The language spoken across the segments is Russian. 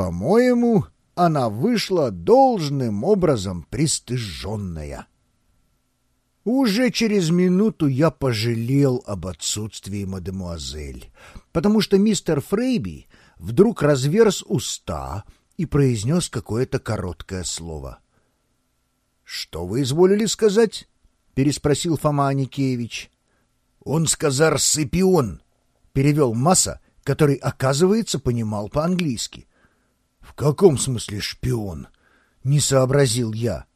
По-моему, она вышла должным образом пристыженная. Уже через минуту я пожалел об отсутствии мадемуазель, потому что мистер Фрейби вдруг разверз уста и произнес какое-то короткое слово. — Что вы изволили сказать? — переспросил Фома Аникеевич. — Он сказал «сыпион», — перевел Масса, который, оказывается, понимал по-английски. — В каком смысле шпион? — не сообразил я.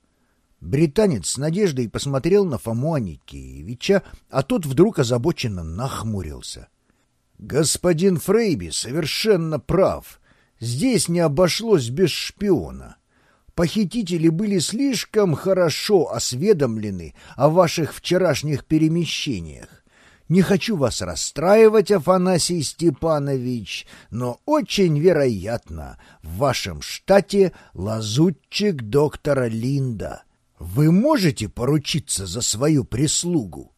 Британец с надеждой посмотрел на Фому Аникеевича, а тот вдруг озабоченно нахмурился. — Господин Фрейби совершенно прав. Здесь не обошлось без шпиона. Похитители были слишком хорошо осведомлены о ваших вчерашних перемещениях. Не хочу вас расстраивать, Афанасий Степанович, но очень вероятно, в вашем штате лазутчик доктора Линда. Вы можете поручиться за свою прислугу?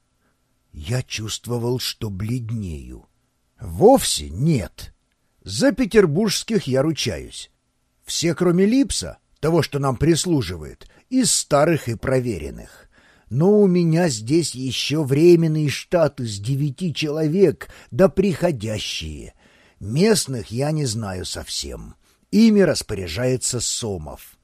Я чувствовал, что бледнею. Вовсе нет. За петербургских я ручаюсь. Все, кроме Липса, того, что нам прислуживает, из старых и проверенных но у меня здесь еще временный штат из девяти человек, да приходящие. Местных я не знаю совсем. Ими распоряжается Сомов.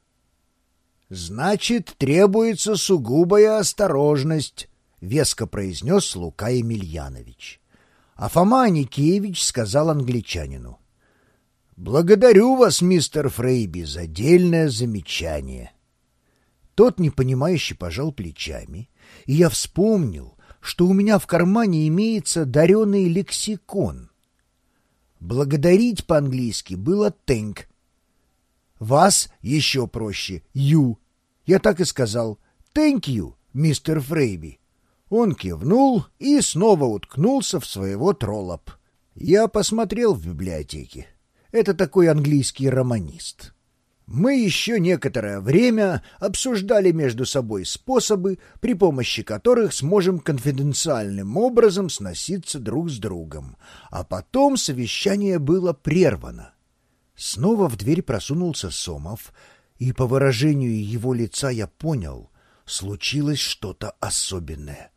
«Значит, требуется сугубая осторожность», — веско произнес Лука Емельянович. А Фома Аникеевич сказал англичанину. «Благодарю вас, мистер Фрейби, за дельное замечание». Тот непонимающе пожал плечами, и я вспомнил, что у меня в кармане имеется даренный лексикон. Благодарить по-английски было «thank». Вас еще проще «you». Я так и сказал «thank you, мистер Фрейби». Он кивнул и снова уткнулся в своего троллоп. Я посмотрел в библиотеке. Это такой английский романист. Мы еще некоторое время обсуждали между собой способы, при помощи которых сможем конфиденциальным образом сноситься друг с другом, а потом совещание было прервано. Снова в дверь просунулся Сомов, и по выражению его лица я понял, случилось что-то особенное.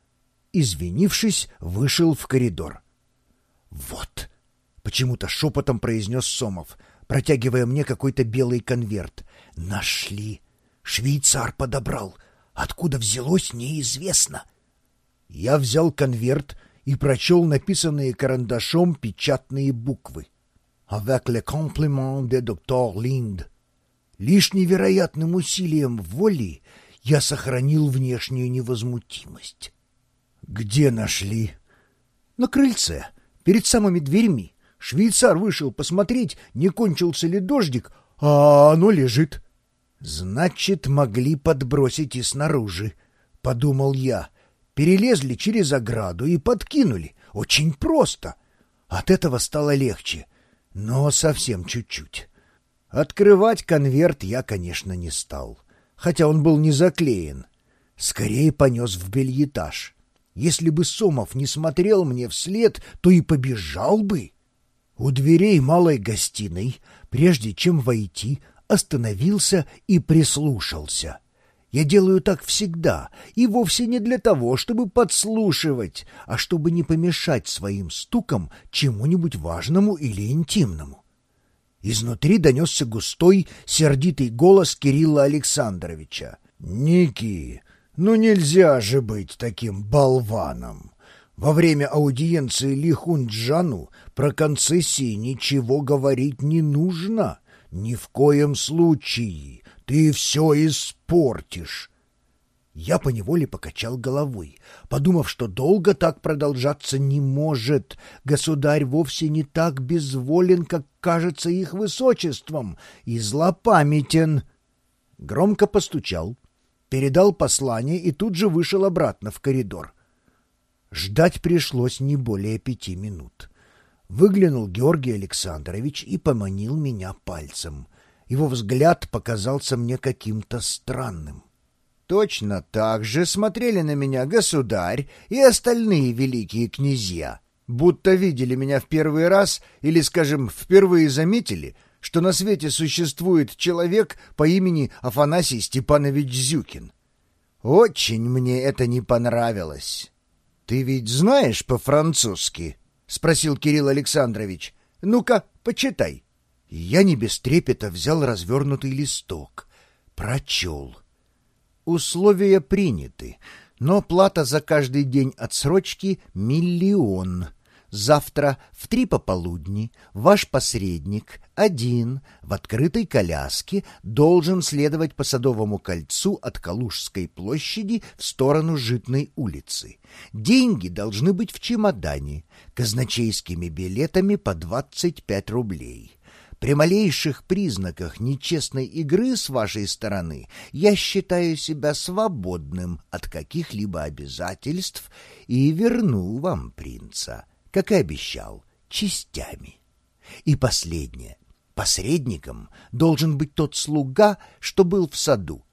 Извинившись, вышел в коридор. «Вот!» — почему-то шепотом произнес Сомов — протягивая мне какой-то белый конверт. «Нашли! Швейцар подобрал! Откуда взялось, неизвестно!» Я взял конверт и прочел написанные карандашом печатные буквы. «Avec le compliment de доктор Линд». Лишь невероятным усилием воли я сохранил внешнюю невозмутимость. «Где нашли?» «На крыльце, перед самыми дверьми. Швейцар вышел посмотреть, не кончился ли дождик, а оно лежит. Значит, могли подбросить и снаружи, — подумал я. Перелезли через ограду и подкинули. Очень просто. От этого стало легче, но совсем чуть-чуть. Открывать конверт я, конечно, не стал, хотя он был не заклеен. Скорее понес в бельетаж. Если бы Сомов не смотрел мне вслед, то и побежал бы. У дверей малой гостиной, прежде чем войти, остановился и прислушался. Я делаю так всегда, и вовсе не для того, чтобы подслушивать, а чтобы не помешать своим стукам чему-нибудь важному или интимному. Изнутри донесся густой, сердитый голос Кирилла Александровича. «Ники, ну нельзя же быть таким болваном!» Во время аудиенции Ли Хунджану про концессии ничего говорить не нужно. Ни в коем случае. Ты все испортишь. Я поневоле покачал головой, подумав, что долго так продолжаться не может. Государь вовсе не так безволен, как кажется их высочеством, и злопамятен. Громко постучал, передал послание и тут же вышел обратно в коридор. Ждать пришлось не более пяти минут. Выглянул Георгий Александрович и поманил меня пальцем. Его взгляд показался мне каким-то странным. Точно так же смотрели на меня государь и остальные великие князья, будто видели меня в первый раз или, скажем, впервые заметили, что на свете существует человек по имени Афанасий Степанович Зюкин. Очень мне это не понравилось. «Ты ведь знаешь по-французски?» — спросил Кирилл Александрович. «Ну-ка, почитай». Я не без трепета взял развернутый листок. Прочел. Условия приняты, но плата за каждый день отсрочки — миллион. Завтра в три пополудни ваш посредник один в открытой коляске должен следовать по Садовому кольцу от Калужской площади в сторону Житной улицы. Деньги должны быть в чемодане, казначейскими билетами по 25 рублей. При малейших признаках нечестной игры с вашей стороны я считаю себя свободным от каких-либо обязательств и верну вам принца как и обещал, частями. И последнее. Посредником должен быть тот слуга, что был в саду.